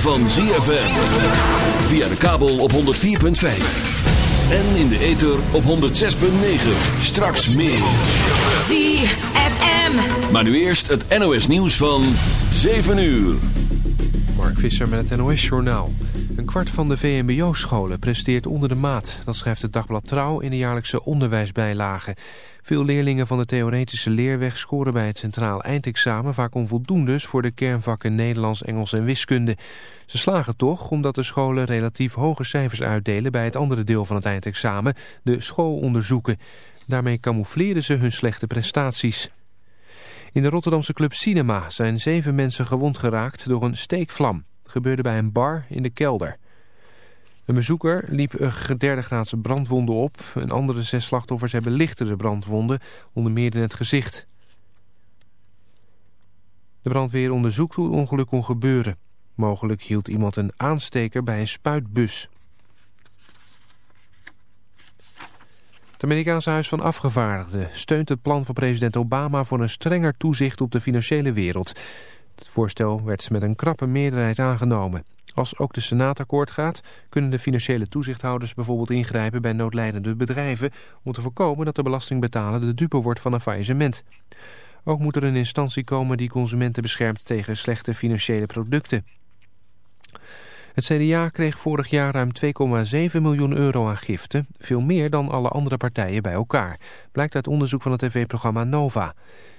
van ZFM. Via de kabel op 104.5. En in de ether op 106.9. Straks meer. ZFM. Maar nu eerst het NOS nieuws van 7 uur. Mark Visser met het NOS Journaal. Een kwart van de VMBO-scholen presteert onder de maat. Dat schrijft het dagblad Trouw in de jaarlijkse onderwijsbijlage. Veel leerlingen van de theoretische leerweg scoren bij het centraal eindexamen vaak onvoldoendes voor de kernvakken Nederlands, Engels en wiskunde. Ze slagen toch omdat de scholen relatief hoge cijfers uitdelen bij het andere deel van het eindexamen, de schoolonderzoeken. Daarmee camoufleren ze hun slechte prestaties. In de Rotterdamse club Cinema zijn zeven mensen gewond geraakt door een steekvlam. Gebeurde bij een bar in de kelder. Een bezoeker liep een derde graadse brandwonden op. Een andere zes slachtoffers hebben lichtere brandwonden, onder meer in het gezicht. De brandweer onderzoekt hoe het ongeluk kon gebeuren. Mogelijk hield iemand een aansteker bij een spuitbus. Het Amerikaanse Huis van Afgevaardigden steunt het plan van president Obama voor een strenger toezicht op de financiële wereld. Het voorstel werd met een krappe meerderheid aangenomen. Als ook de Senaat akkoord gaat, kunnen de financiële toezichthouders bijvoorbeeld ingrijpen bij noodlijdende bedrijven om te voorkomen dat de belastingbetaler de dupe wordt van een faillissement. Ook moet er een instantie komen die consumenten beschermt tegen slechte financiële producten. Het CDA kreeg vorig jaar ruim 2,7 miljoen euro aan giften, veel meer dan alle andere partijen bij elkaar, blijkt uit onderzoek van het tv-programma Nova.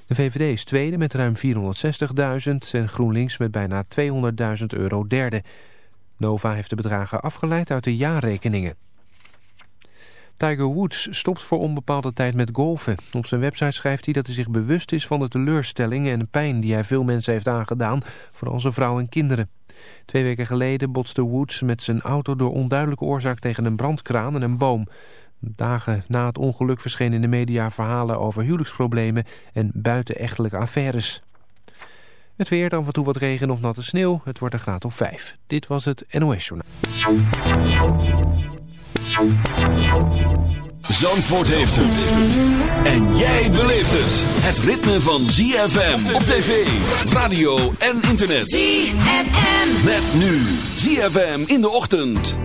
De VVD is tweede met ruim 460.000 en GroenLinks met bijna 200.000 euro derde. Nova heeft de bedragen afgeleid uit de jaarrekeningen. Tiger Woods stopt voor onbepaalde tijd met golfen. Op zijn website schrijft hij dat hij zich bewust is van de teleurstellingen en pijn die hij veel mensen heeft aangedaan, vooral zijn vrouw en kinderen. Twee weken geleden botste Woods met zijn auto door onduidelijke oorzaak tegen een brandkraan en een boom. Dagen na het ongeluk verschenen in de media verhalen over huwelijksproblemen en buitenechtelijke affaires. Het weer, dan af en toe wat regen of natte sneeuw. Het wordt een graad of 5. Dit was het NOS Journaal. Zandvoort heeft het. En jij beleeft het. Het ritme van ZFM op tv, radio en internet. ZFM. Met nu ZFM in de ochtend.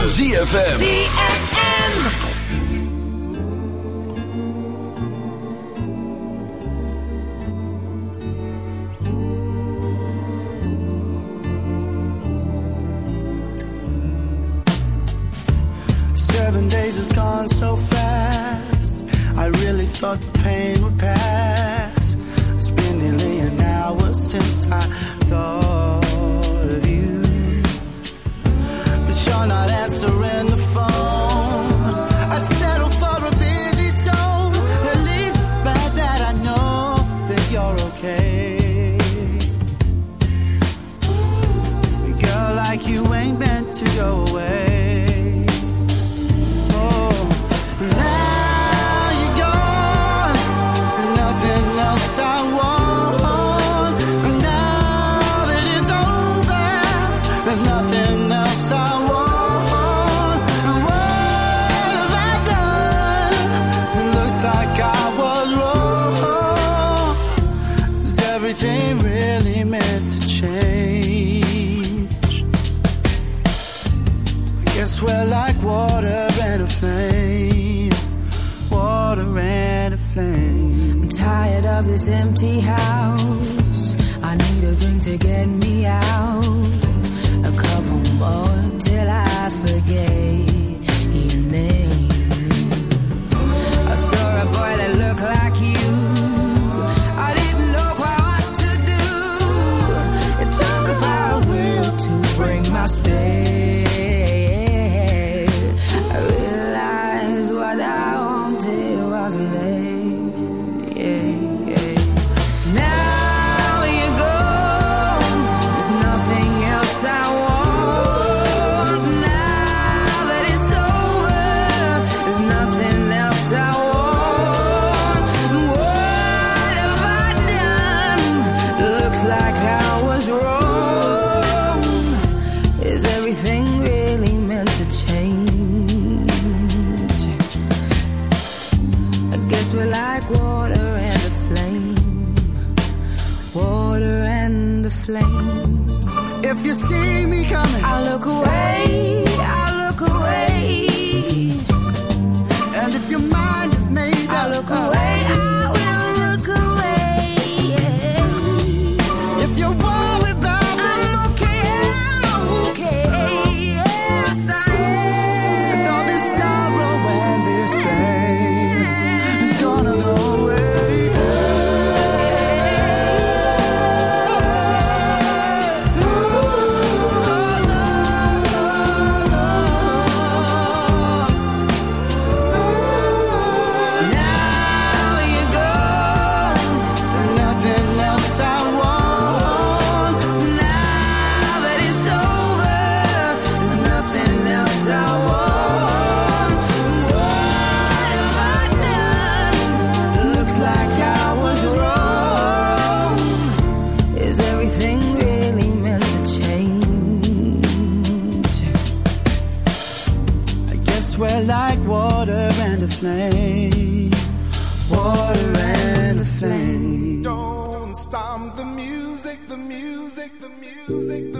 Van ZFM. ZFM. everything really meant to change? I guess we're like water and a flame. Water and a flame. Don't stop the music, the music, the music, the music.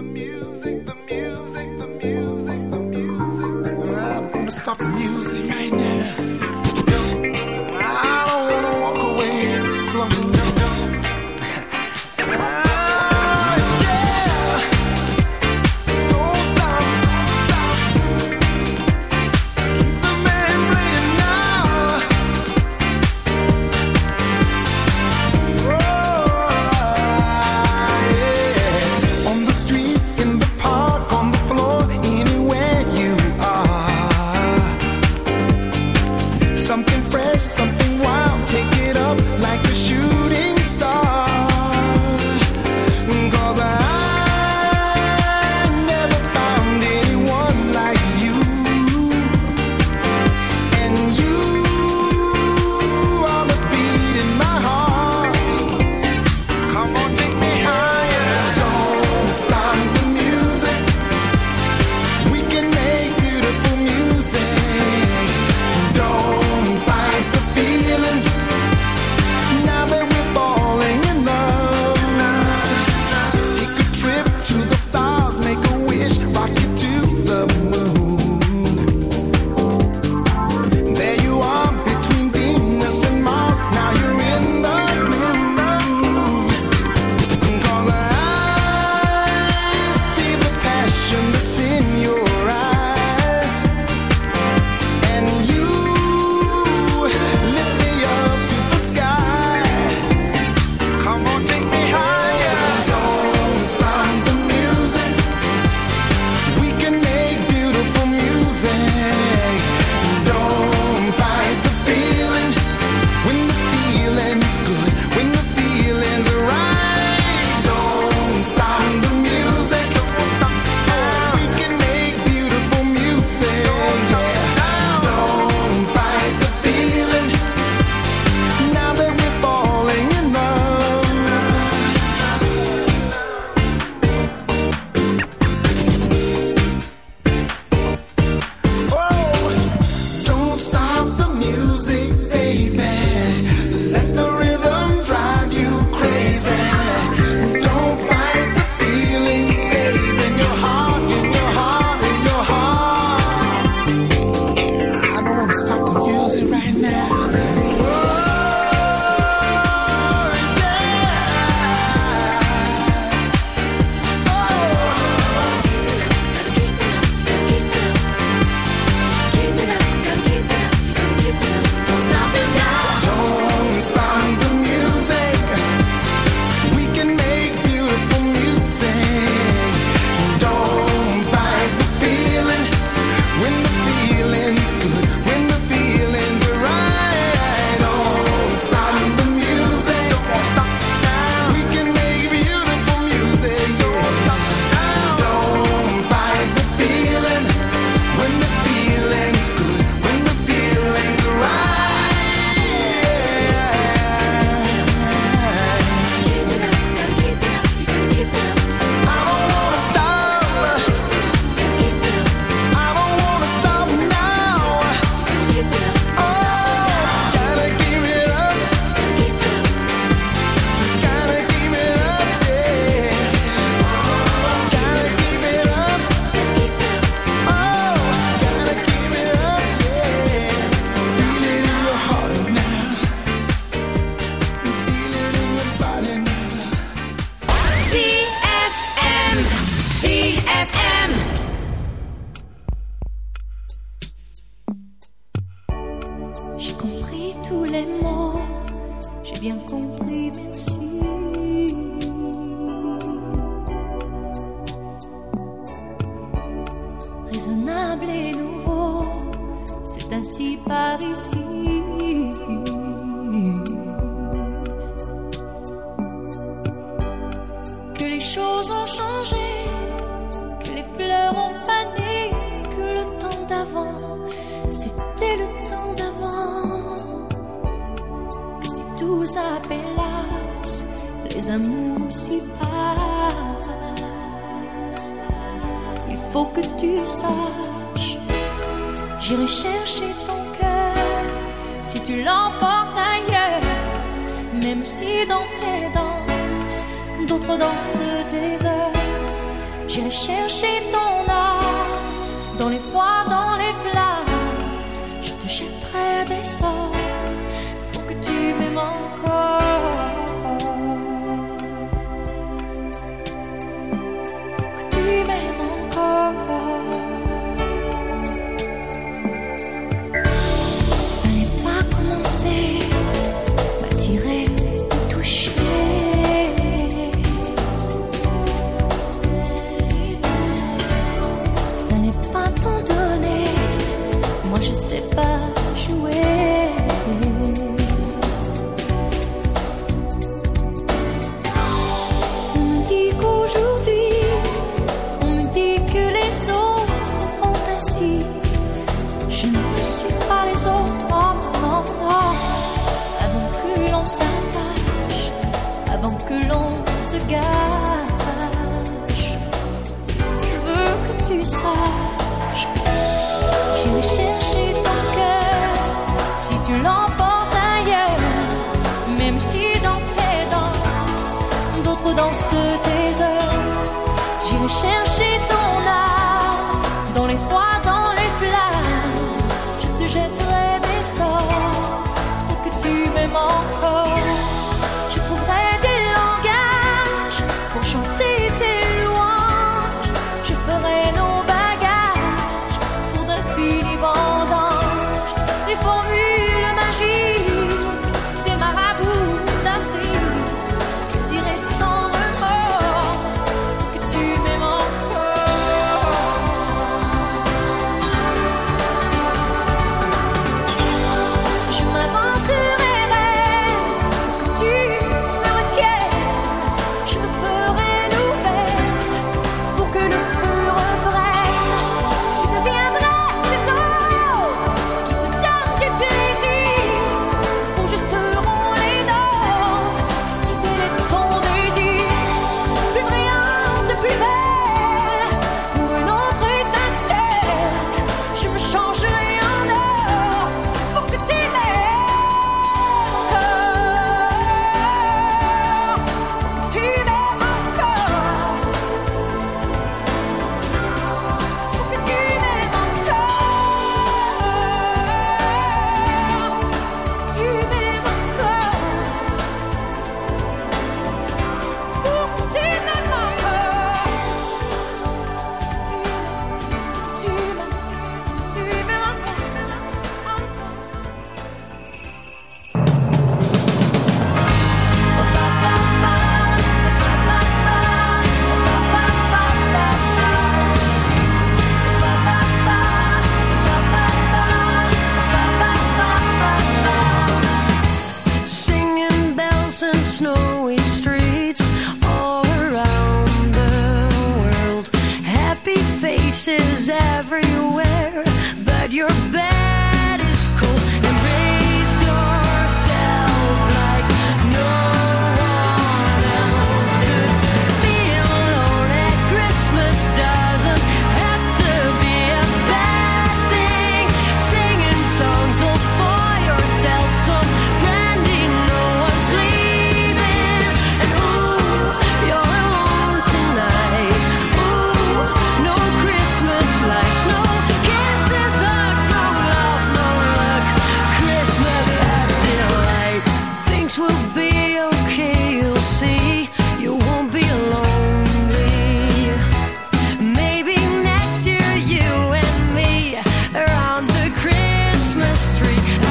country.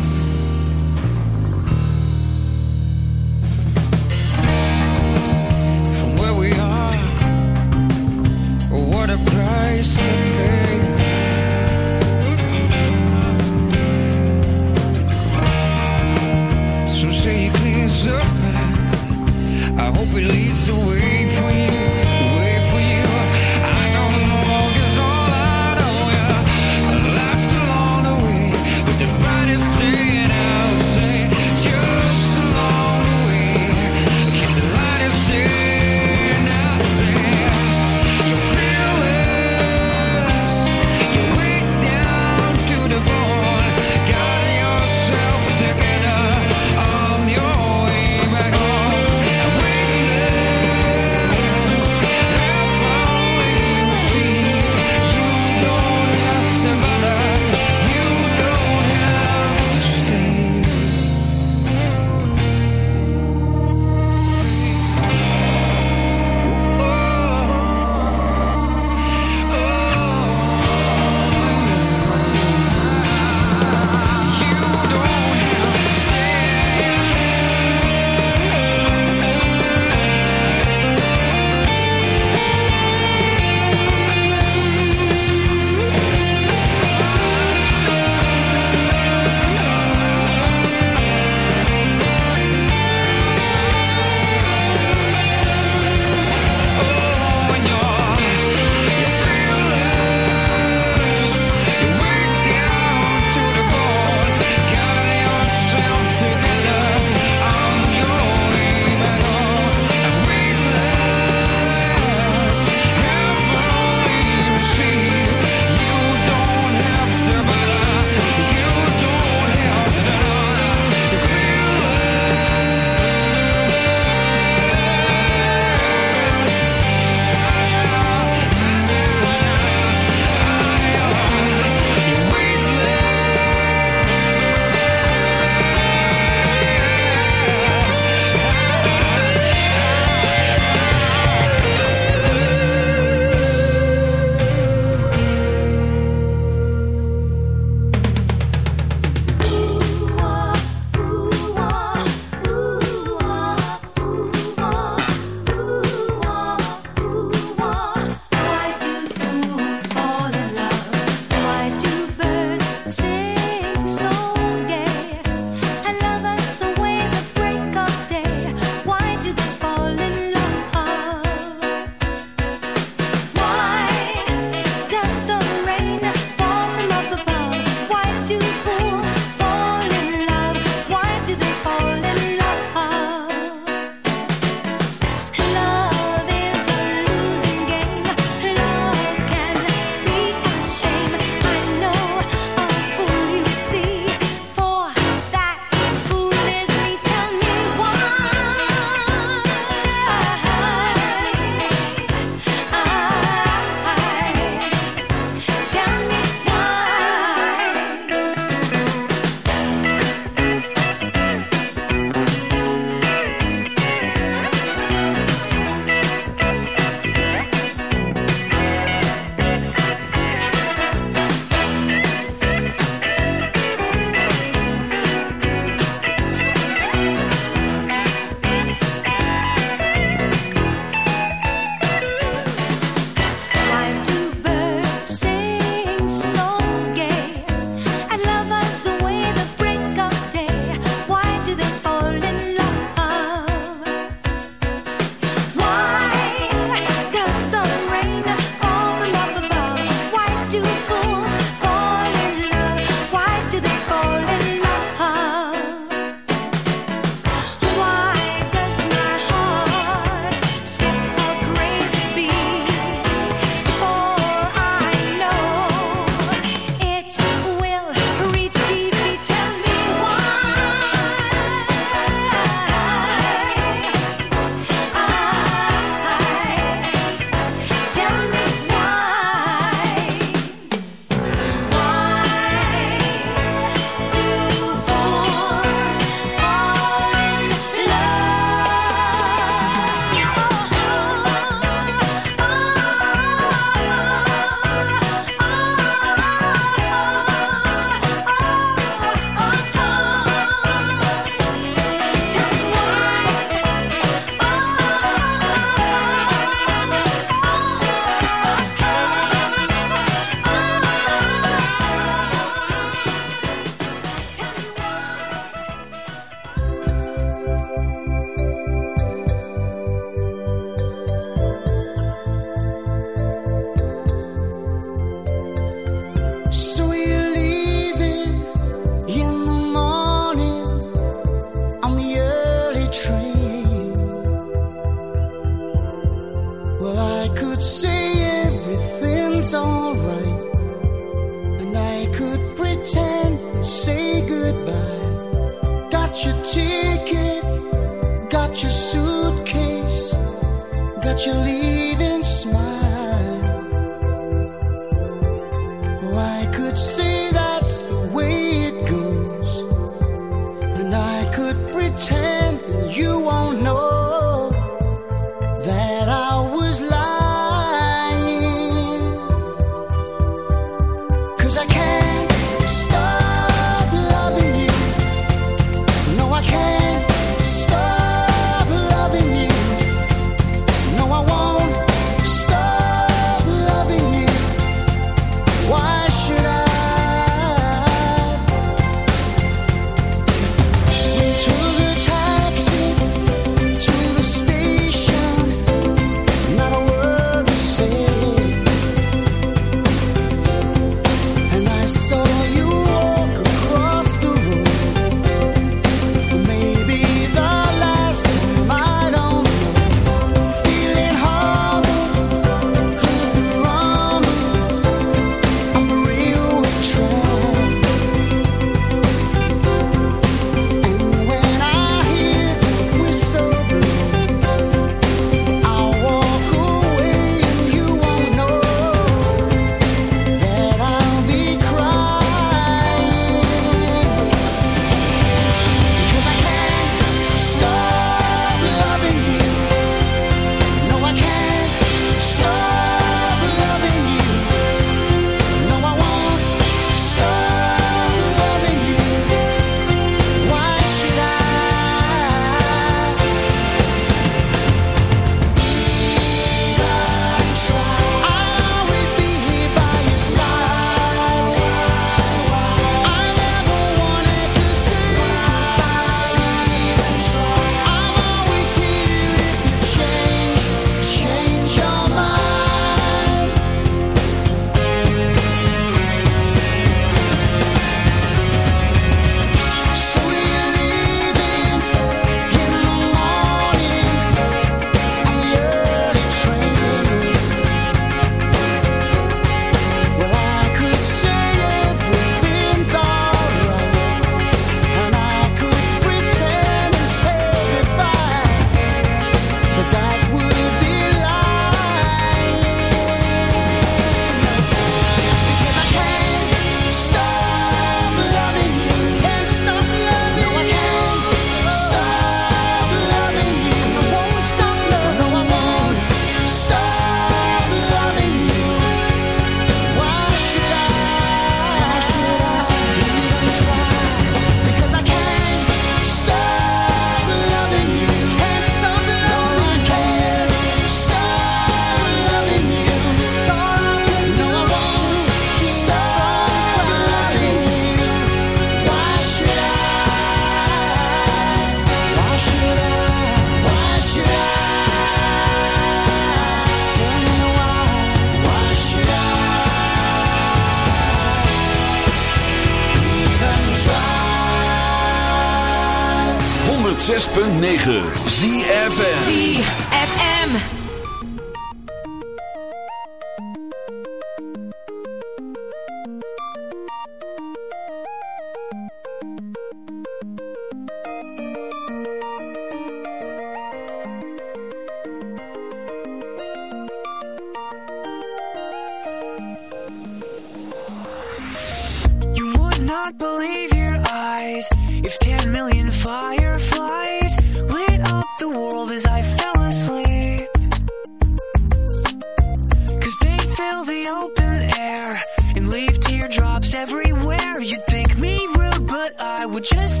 Just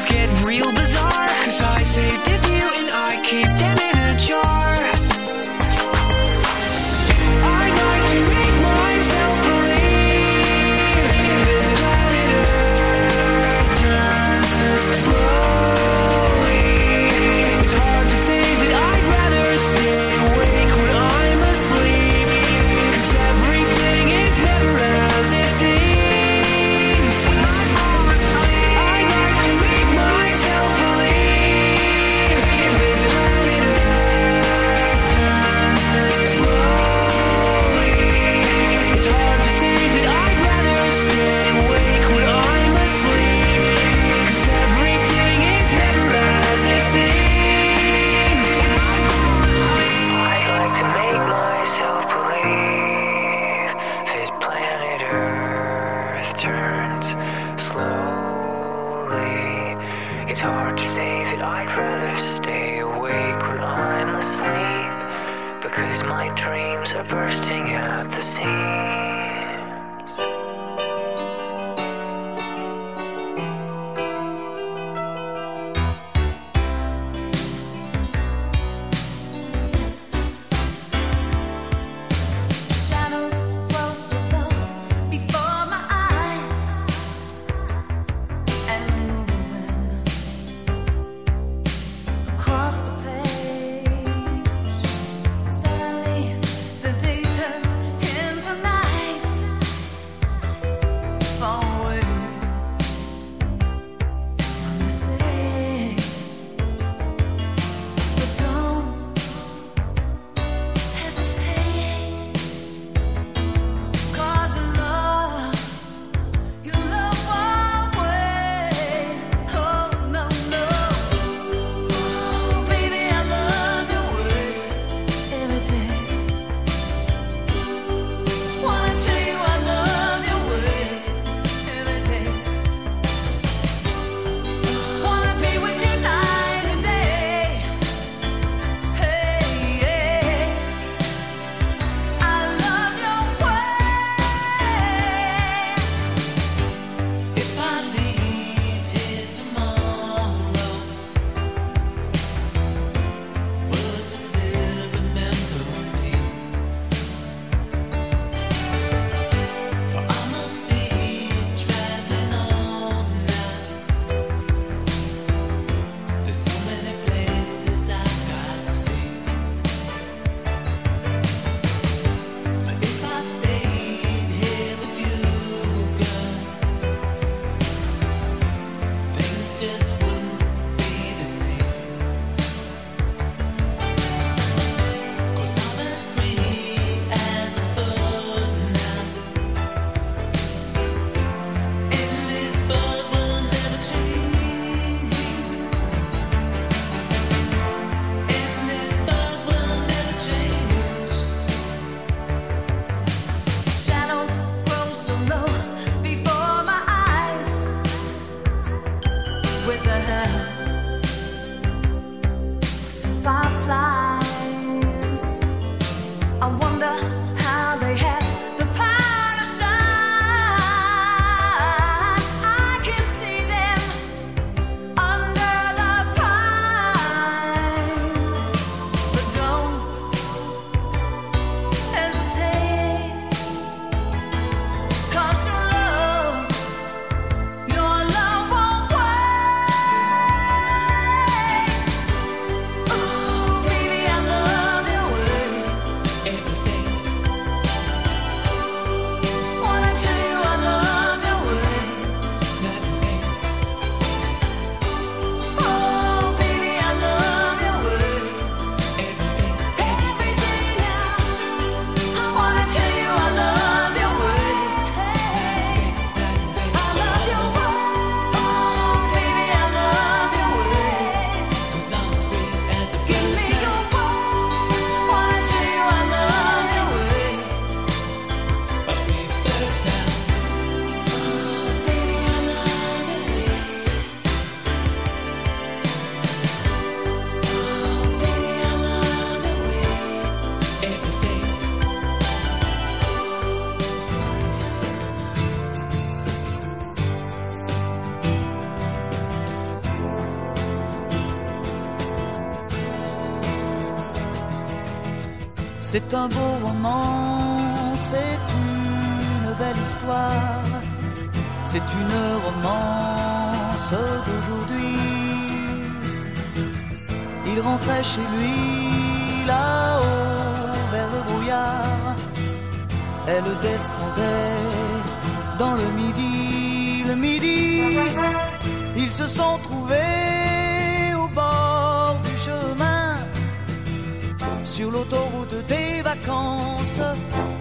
things get real.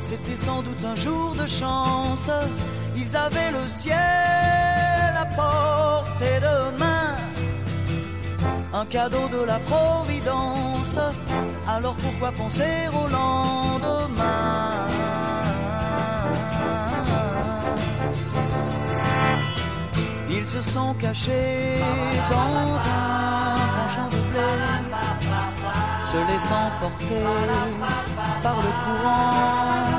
C'était sans doute un jour de chance. Ils avaient le ciel à portée de main. Un cadeau de la Providence. Alors pourquoi penser au lendemain? Ils se sont cachés dans un grand champ de blé se laissant porter par le courant,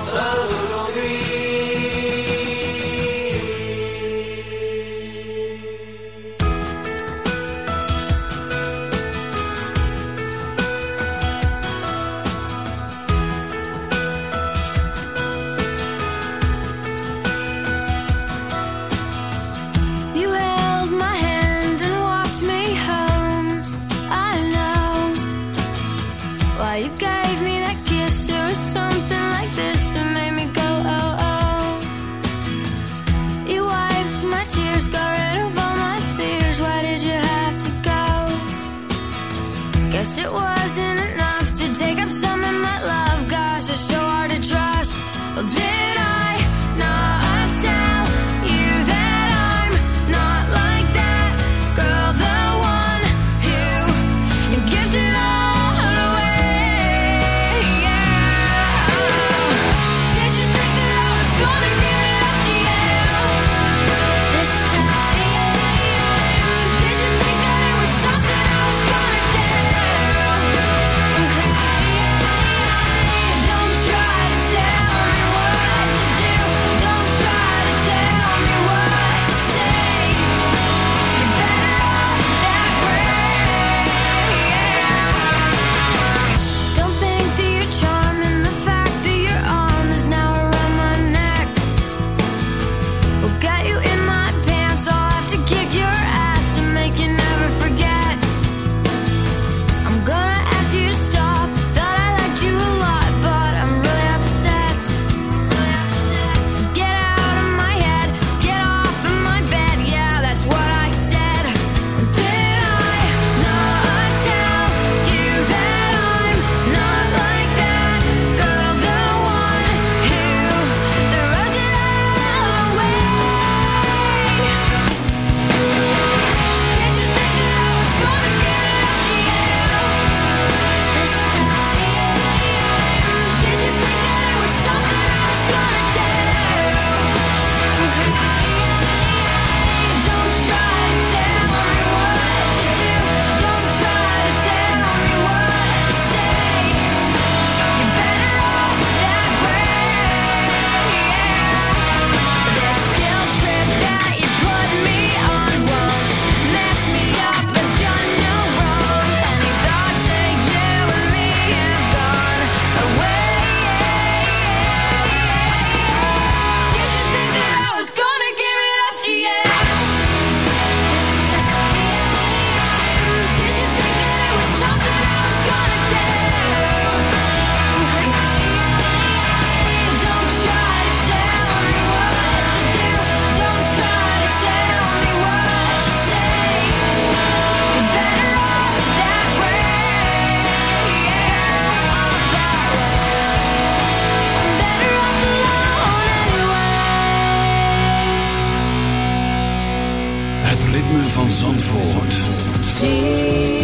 van Zandvoort.